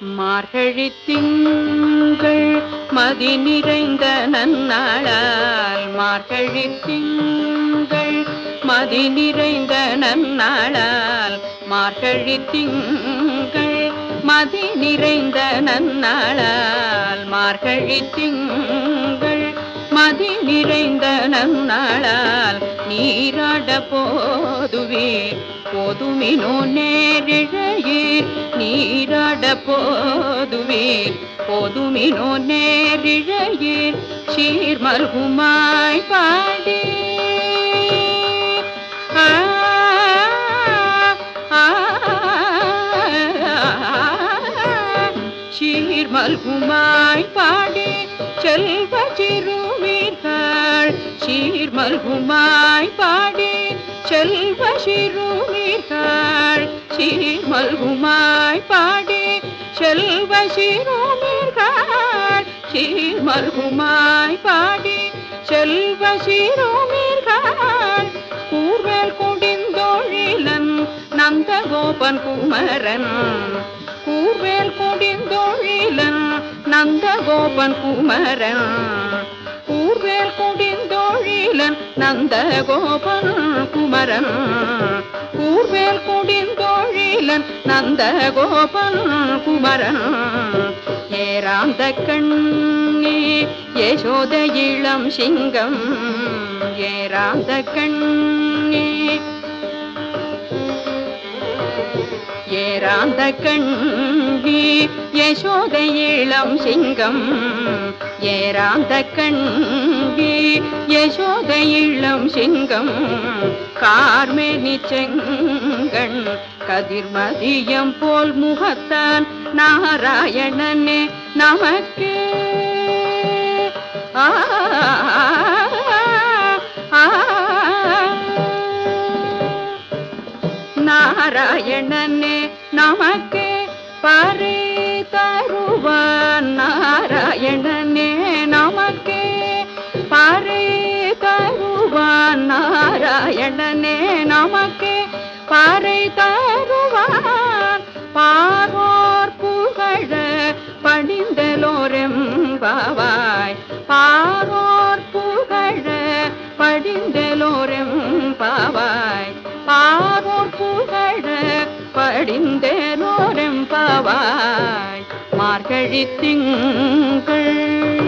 மார்கழி திங்கள் மதி நிறைந்த நன்னாளால். மார்கழி திங்கள் மதி நிறைந்த நன்னாளால். மார்கழி திங்கள் மதி நிறைந்த நன்னாளால். மார்கழி திங்கள் மதி நிறைந்த நன்னாளால் நீராட போதுவே. போதுமினோ நேரிழையீர் நீராட போதுவீர் போதுமினோ நேரிழையீர் சீர்மல்குமாய் பாய் மல்குமாய் பாடி செல்வ சிறுமீர்கள். சீர் மல்குமாய் பாடி செல்வ சிறுமீர்கள். சீர் மல்குமாய் பாடி செல்வ சிறுமீர்கள். சீர் மல்குமாய் பாடி செல்வ சிறுமீர்கள். கூர்வேல் கொடிந்தோழிலன் நந்தகோபன் குமரன். நந்தகோபன் குமரன். கூர்வேல் கொடிந்தோழிலன் நந்தகோபன் குமரன். கூர்வேல் கொடிந்தோழிலன் நந்தகோபன் குமரன். ஏராந்த கண்ணே யசோத இளம் சிங்கம். ஏராந்த கண்ணே ஏராந்த கண்ணி யசோத இளம் சிங்கம். ஏராந்த கண்ணி யசோத இளம் சிங்கம். கார்மேனி செங்கண் கதிர்மதியம் போல் முகத்தான் நாராயணனே நமக்கே. நமக்கு பறி தருவான் நாராயணனே. நமக்கு பறி தருவான் நாராயணனே. நமக்கு பறை தருவான் படிந்தலோரெம்பாவாய் மார்கழி திங்கள்.